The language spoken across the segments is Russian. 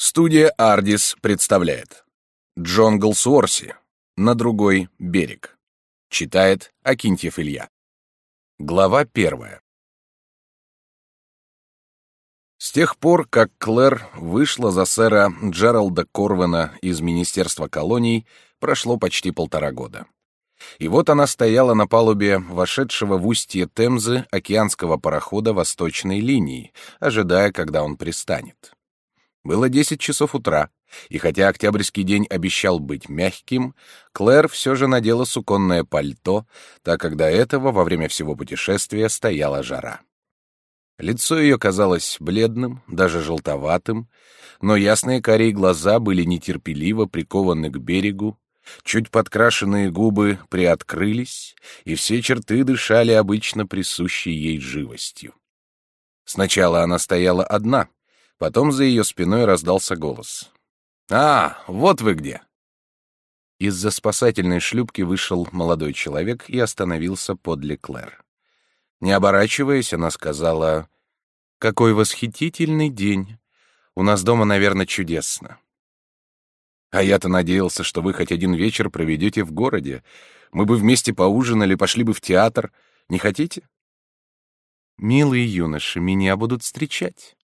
Студия «Ардис» представляет Джон Голсуорси «На другой берег». Читает Акинтьев Илья. Глава первая. С тех пор, как Клэр вышла за сэра Джералда Корвена из Министерства колоний, прошло почти полтора года. И вот она стояла на палубе вошедшего в устье Темзы океанского парохода восточной линии, ожидая, когда он пристанет. Было десять часов утра, и хотя октябрьский день обещал быть мягким, Клэр все же надела суконное пальто, так как до этого во время всего путешествия стояла жара. Лицо ее казалось бледным, даже желтоватым, но ясные карие глаза были нетерпеливо прикованы к берегу, чуть подкрашенные губы приоткрылись, и все черты дышали обычно присущей ей живостью. Сначала она стояла одна, Потом за ее спиной раздался голос. «А, вот вы где!» Из-за спасательной шлюпки вышел молодой человек и остановился подле Клэр. Не оборачиваясь, она сказала, «Какой восхитительный день! У нас дома, наверное, чудесно. А я-то надеялся, что вы хоть один вечер проведете в городе. Мы бы вместе поужинали, пошли бы в театр. Не хотите?» «Милые юноши, меня будут встречать».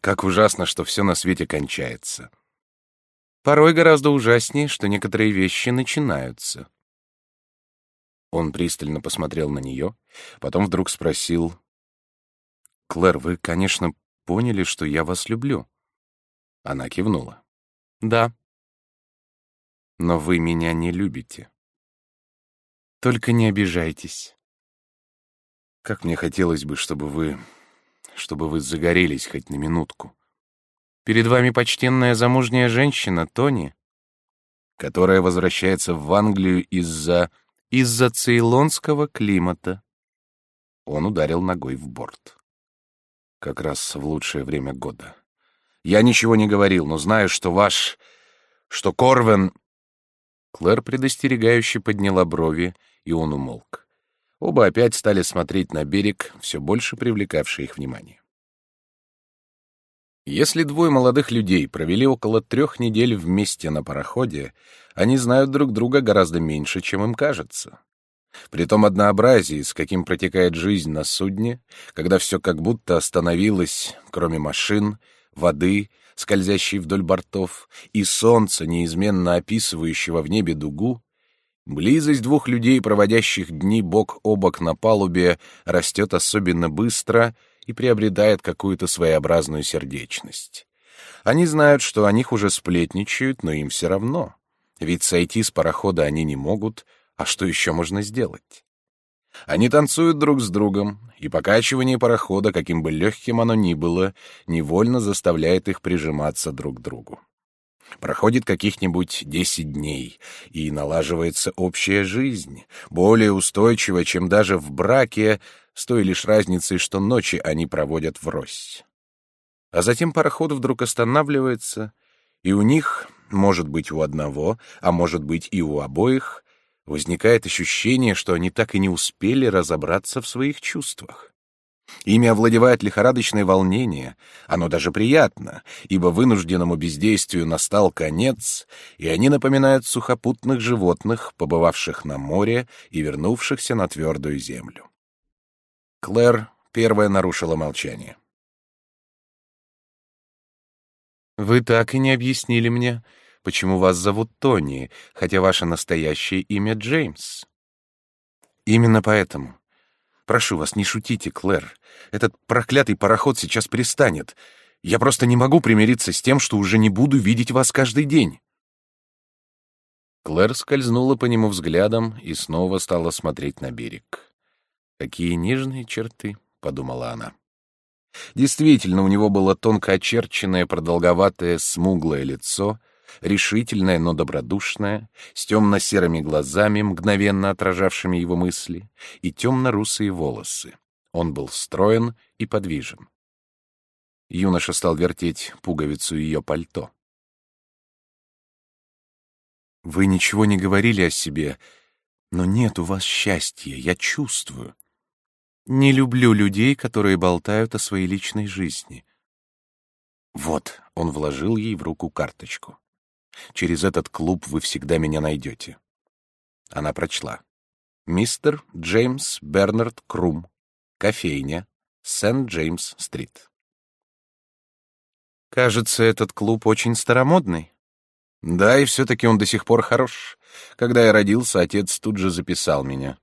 Как ужасно, что все на свете кончается. Порой гораздо ужаснее, что некоторые вещи начинаются. Он пристально посмотрел на нее, потом вдруг спросил. «Клэр, вы, конечно, поняли, что я вас люблю?» Она кивнула. «Да». «Но вы меня не любите». «Только не обижайтесь». «Как мне хотелось бы, чтобы вы чтобы вы загорелись хоть на минутку. Перед вами почтенная замужняя женщина, Тони, которая возвращается в Англию из-за... из-за цейлонского климата. Он ударил ногой в борт. Как раз в лучшее время года. Я ничего не говорил, но знаю, что ваш... что Корвен... Клэр предостерегающе подняла брови, и он умолк. Оба опять стали смотреть на берег, все больше привлекавший их внимание. Если двое молодых людей провели около трех недель вместе на пароходе, они знают друг друга гораздо меньше, чем им кажется. При том однообразии, с каким протекает жизнь на судне, когда все как будто остановилось, кроме машин, воды, скользящей вдоль бортов, и солнца, неизменно описывающего в небе дугу, Близость двух людей, проводящих дни бок о бок на палубе, растет особенно быстро и приобретает какую-то своеобразную сердечность. Они знают, что о них уже сплетничают, но им все равно. Ведь сойти с парохода они не могут, а что еще можно сделать? Они танцуют друг с другом, и покачивание парохода, каким бы легким оно ни было, невольно заставляет их прижиматься друг к другу. Проходит каких-нибудь десять дней, и налаживается общая жизнь, более устойчивая, чем даже в браке, с той лишь разницей, что ночи они проводят врозь. А затем пароход вдруг останавливается, и у них, может быть, у одного, а может быть и у обоих, возникает ощущение, что они так и не успели разобраться в своих чувствах. Ими овладевает лихорадочное волнение, оно даже приятно, ибо вынужденному бездействию настал конец, и они напоминают сухопутных животных, побывавших на море и вернувшихся на твердую землю. Клэр первая нарушила молчание. «Вы так и не объяснили мне, почему вас зовут Тони, хотя ваше настоящее имя Джеймс». «Именно поэтому. Прошу вас, не шутите, Клэр. Этот проклятый пароход сейчас пристанет. Я просто не могу примириться с тем, что уже не буду видеть вас каждый день. Клэр скользнула по нему взглядом и снова стала смотреть на берег. «Какие нежные черты», — подумала она. Действительно, у него было тонко очерченное, продолговатое, смуглое лицо — решительная, но добродушная, с темно-серыми глазами, мгновенно отражавшими его мысли, и темно-русые волосы. Он был строен и подвижен. Юноша стал вертеть пуговицу ее пальто. «Вы ничего не говорили о себе, но нет у вас счастья, я чувствую. Не люблю людей, которые болтают о своей личной жизни. Вот, он вложил ей в руку карточку. Через этот клуб вы всегда меня найдете. Она прочла. Мистер Джеймс Бернард Крум. Кофейня. Сент-Джеймс-стрит. Кажется, этот клуб очень старомодный. Да, и все-таки он до сих пор хорош. Когда я родился, отец тут же записал меня.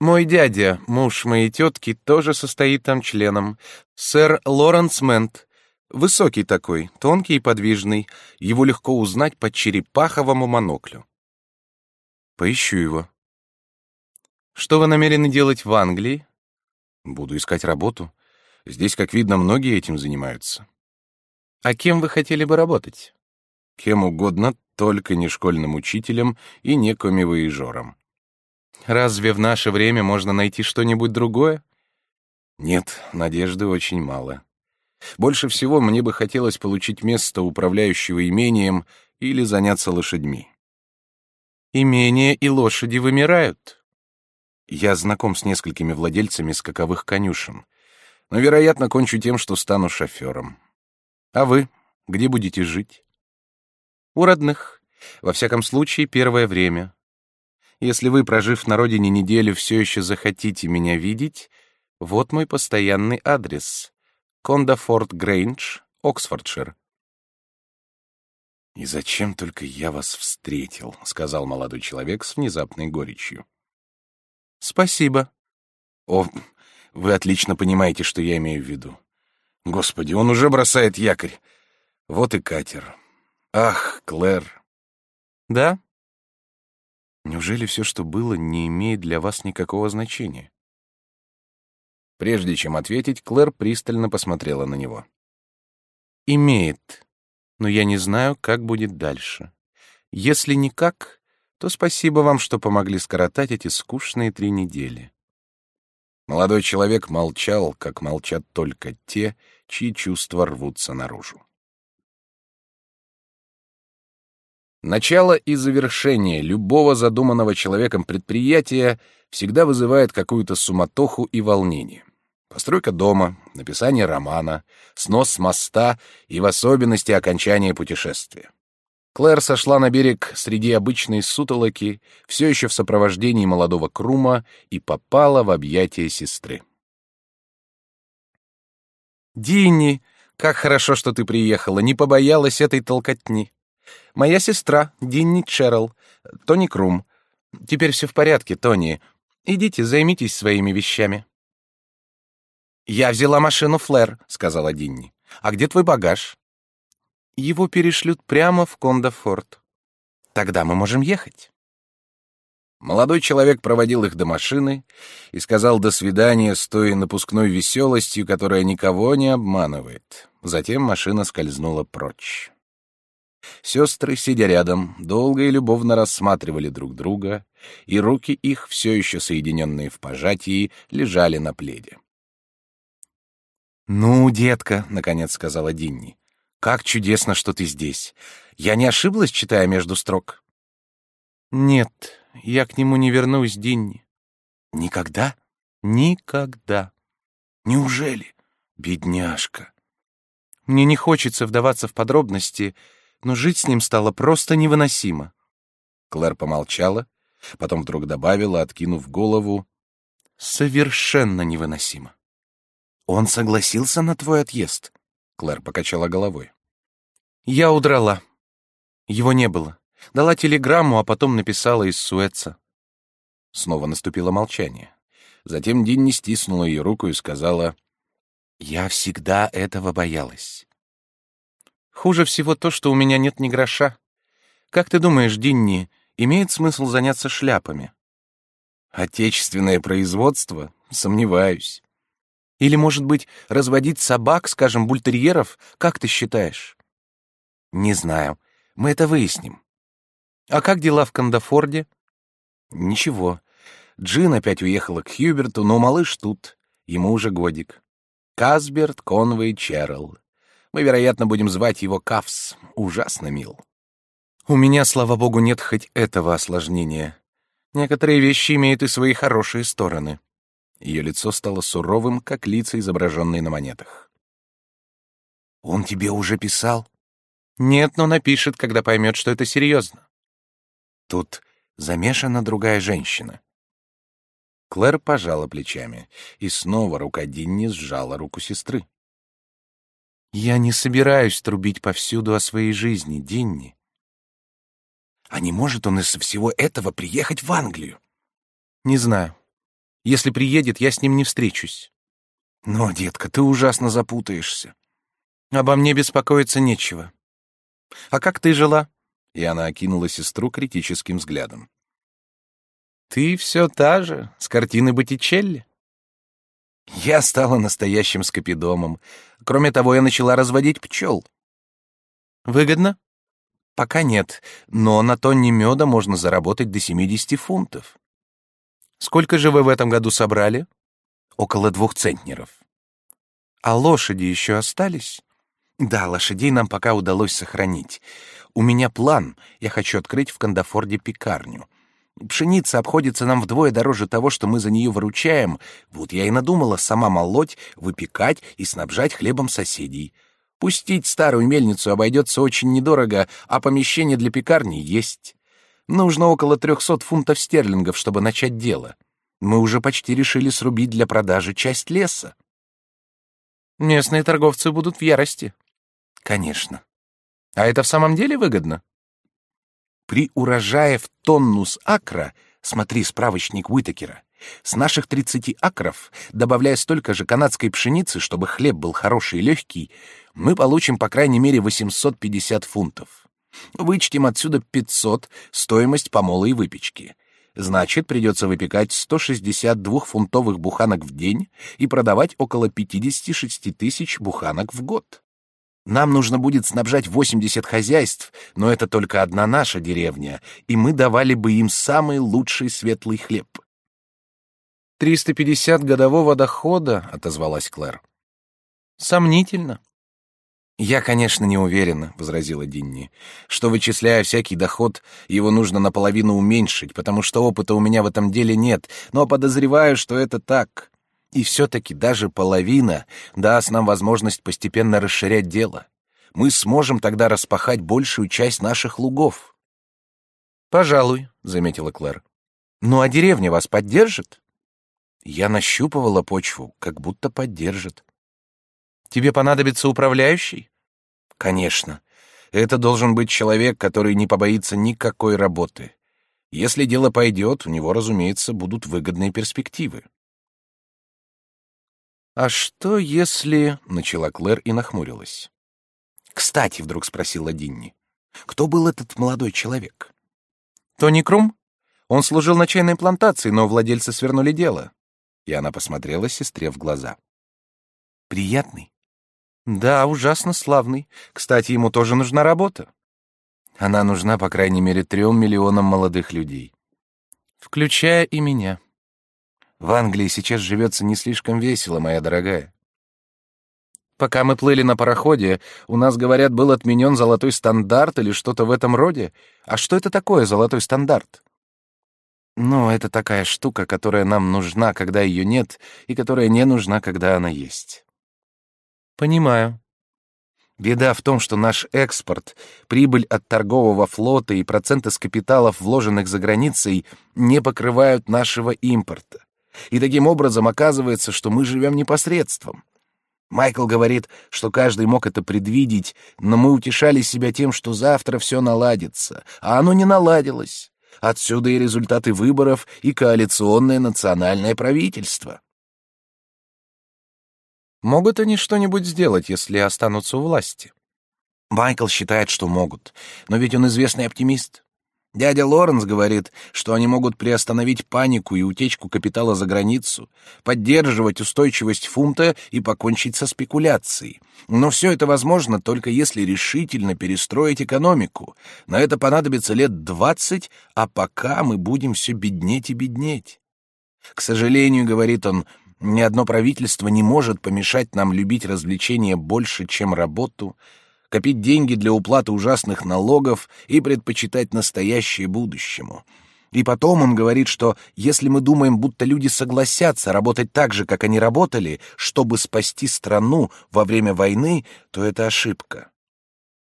Мой дядя, муж моей тетки, тоже состоит там членом. Сэр Лоренс Мент. Высокий такой, тонкий и подвижный. Его легко узнать по черепаховому моноклю. Поищу его. Что вы намерены делать в Англии? Буду искать работу. Здесь, как видно, многие этим занимаются. А кем вы хотели бы работать? Кем угодно, только не школьным учителем и не комивоежором. Разве в наше время можно найти что-нибудь другое? Нет, надежды очень мало. Больше всего мне бы хотелось получить место управляющего имением или заняться лошадьми. Имения и лошади вымирают. Я знаком с несколькими владельцами скаковых конюшен, но, вероятно, кончу тем, что стану шофером. А вы где будете жить? У родных. Во всяком случае, первое время. Если вы, прожив на родине неделю, все еще захотите меня видеть, вот мой постоянный адрес. Кондафорд Грейндж, Оксфордшир. «И зачем только я вас встретил?» — сказал молодой человек с внезапной горечью. «Спасибо». «О, вы отлично понимаете, что я имею в виду. Господи, он уже бросает якорь. Вот и катер. Ах, Клэр». «Да?» Неужели все, что было, не имеет для вас никакого значения? Прежде чем ответить, Клэр пристально посмотрела на него. «Имеет, но я не знаю, как будет дальше. Если никак, то спасибо вам, что помогли скоротать эти скучные три недели». Молодой человек молчал, как молчат только те, чьи чувства рвутся наружу. Начало и завершение любого задуманного человеком предприятия всегда вызывает какую-то суматоху и волнение. Постройка дома, написание романа, снос моста и в особенности окончание путешествия. Клэр сошла на берег среди обычной сутолоки, все еще в сопровождении молодого Крума, и попала в объятия сестры. «Динни, как хорошо, что ты приехала, не побоялась этой толкотни. Моя сестра, Динни Черрилл, Тони Крум. Теперь все в порядке, Тони. Идите, займитесь своими вещами. Я взяла машину Флэр, сказала Динни. А где твой багаж? Его перешлют прямо в Кондафорт. Тогда мы можем ехать. Молодой человек проводил их до машины и сказал «до свидания» с той напускной веселостью, которая никого не обманывает. Затем машина скользнула прочь. Сестры, сидя рядом, долго и любовно рассматривали друг друга, и руки их, все еще соединенные в пожатии, лежали на пледе. «Ну, детка», — наконец сказала Динни, — «как чудесно, что ты здесь. Я не ошиблась, читая между строк?» «Нет, я к нему не вернусь, Динни». «Никогда?» «Никогда». «Неужели? Бедняжка». «Мне не хочется вдаваться в подробности, но жить с ним стало просто невыносимо. Клэр помолчала, потом вдруг добавила, откинув голову, «Совершенно невыносимо». «Он согласился на твой отъезд?» Клэр покачала головой. «Я удрала. Его не было. Дала телеграмму, а потом написала из Суэца». Снова наступило молчание. Затем Динни стиснула ее руку и сказала, «Я всегда этого боялась. Хуже всего то, что у меня нет ни гроша. Как ты думаешь, Динни, имеет смысл заняться шляпами? Отечественное производство? Сомневаюсь. Или, может быть, разводить собак, скажем, бультерьеров? Как ты считаешь? Не знаю. Мы это выясним. А как дела в Кандафорде? Ничего. Джин опять уехала к Хьюберту, но малыш тут. Ему уже годик. Казберт, Конвей, Черрилл. Мы, вероятно, будем звать его Кавс. Ужасно мил. У меня, слава богу, нет хоть этого осложнения. Некоторые вещи имеют и свои хорошие стороны. Ее лицо стало суровым, как лица, изображенные на монетах. Он тебе уже писал? Нет, но напишет, когда поймет, что это серьезно. Тут замешана другая женщина. Клэр пожала плечами, и снова рука Динни сжала руку сестры. «Я не собираюсь трубить повсюду о своей жизни, Динни». «А не может он из всего этого приехать в Англию?» «Не знаю. Если приедет, я с ним не встречусь». «Но, детка, ты ужасно запутаешься». «Обо мне беспокоиться нечего. А как ты жила?» И она окинула сестру критическим взглядом. Ты все та же, с картины Боттичелли. Я стала настоящим скопидомом. Кроме того, я начала разводить пчел. Выгодно? Пока нет, но на тонне меда можно заработать до 70 фунтов. Сколько же вы в этом году собрали? Около двух центнеров. А лошади еще остались? Да, лошадей нам пока удалось сохранить. У меня план. Я хочу открыть в Кандафорде пекарню. Пшеница обходится нам вдвое дороже того, что мы за нее выручаем. Вот я и надумала сама молоть, выпекать и снабжать хлебом соседей. Пустить старую мельницу обойдется очень недорого, а помещение для пекарни есть. Нужно около трехсот фунтов стерлингов, чтобы начать дело. Мы уже почти решили срубить для продажи часть леса. Местные торговцы будут в ярости. Конечно. А это в самом деле выгодно? При урожае в тонну с акра, смотри справочник Уитакера, с наших 30 акров, добавляя столько же канадской пшеницы, чтобы хлеб был хороший и легкий, мы получим по крайней мере 850 фунтов. Вычтем отсюда 500 стоимость помола и выпечки. Значит, придется выпекать 162 фунтовых буханок в день и продавать около 56 тысяч буханок в год. Нам нужно будет снабжать 80 хозяйств, но это только одна наша деревня, и мы давали бы им самый лучший светлый хлеб. «Триста пятьдесят годового дохода», — отозвалась Клэр. «Сомнительно». «Я, конечно, не уверена», — возразила Динни, «что, вычисляя всякий доход, его нужно наполовину уменьшить, потому что опыта у меня в этом деле нет, но подозреваю, что это так. И все-таки даже половина даст нам возможность постепенно расширять дело. Мы сможем тогда распахать большую часть наших лугов. «Пожалуй», — заметила Клэр. «Ну а деревня вас поддержит?» Я нащупывала почву, как будто поддержит. «Тебе понадобится управляющий?» «Конечно. Это должен быть человек, который не побоится никакой работы. Если дело пойдет, у него, разумеется, будут выгодные перспективы». «А что если...» — начала Клэр и нахмурилась. «Кстати», — вдруг спросила Динни, — «кто был этот молодой человек?» «Тони Крум? Он служил на чайной плантации, но владельцы свернули дело». И она посмотрела сестре в глаза. «Приятный?» «Да, ужасно славный. Кстати, ему тоже нужна работа». «Она нужна, по крайней мере, трем миллионам молодых людей». «Включая и меня». В Англии сейчас живется не слишком весело, моя дорогая. Пока мы плыли на пароходе, у нас, говорят, был отменен золотой стандарт или что-то в этом роде. А что это такое золотой стандарт? Ну, это такая штука, которая нам нужна, когда ее нет, и которая не нужна, когда она есть. Понимаю. Беда в том, что наш экспорт, прибыль от торгового флота и проценты с капиталов, вложенных за границей, не покрывают нашего импорта. И таким образом оказывается, что мы живем непосредством. Майкл говорит, что каждый мог это предвидеть, но мы утешали себя тем, что завтра все наладится, а оно не наладилось. Отсюда и результаты выборов, и коалиционное национальное правительство. Могут они что-нибудь сделать, если останутся у власти? Майкл считает, что могут, но ведь он известный оптимист. Дядя Лоренс говорит, что они могут приостановить панику и утечку капитала за границу, поддерживать устойчивость фунта и покончить со спекуляцией. Но все это возможно только если решительно перестроить экономику. На это понадобится лет двадцать, а пока мы будем все беднеть и беднеть. К сожалению, говорит он, ни одно правительство не может помешать нам любить развлечения больше, чем работу — копить деньги для уплаты ужасных налогов и предпочитать настоящее будущему. И потом он говорит, что если мы думаем, будто люди согласятся работать так же, как они работали, чтобы спасти страну во время войны, то это ошибка.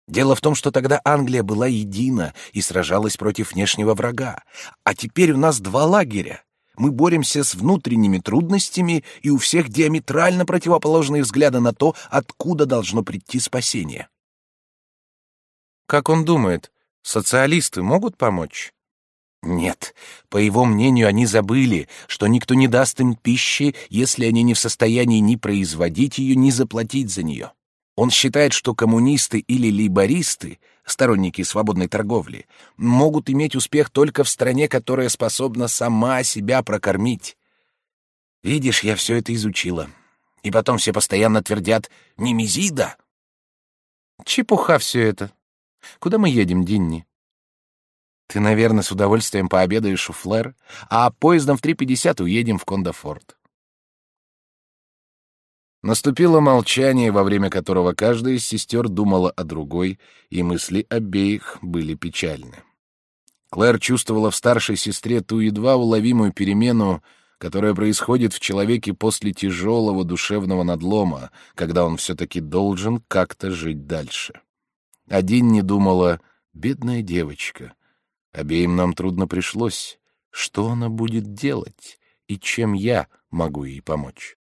Дело в том, что тогда Англия была едина и сражалась против внешнего врага. А теперь у нас два лагеря. Мы боремся с внутренними трудностями, и у всех диаметрально противоположные взгляды на то, откуда должно прийти спасение. Как он думает, социалисты могут помочь? Нет, по его мнению, они забыли, что никто не даст им пищи, если они не в состоянии ни производить ее, ни заплатить за нее. Он считает, что коммунисты или лейбористы, сторонники свободной торговли, могут иметь успех только в стране, которая способна сама себя прокормить. Видишь, я все это изучила. И потом все постоянно твердят «Немезида». Чепуха все это. Куда мы едем, Динни? Ты, наверное, с удовольствием пообедаешь у Флэр, а поездом в 3.50 уедем в Кондофорт. Наступило молчание, во время которого каждая из сестер думала о другой, и мысли обеих были печальны. Клэр чувствовала в старшей сестре ту едва уловимую перемену, которая происходит в человеке после тяжелого душевного надлома, когда он все-таки должен как-то жить дальше. Один не думала «бедная девочка», Обеим нам трудно пришлось. Что она будет делать? И чем я могу ей помочь?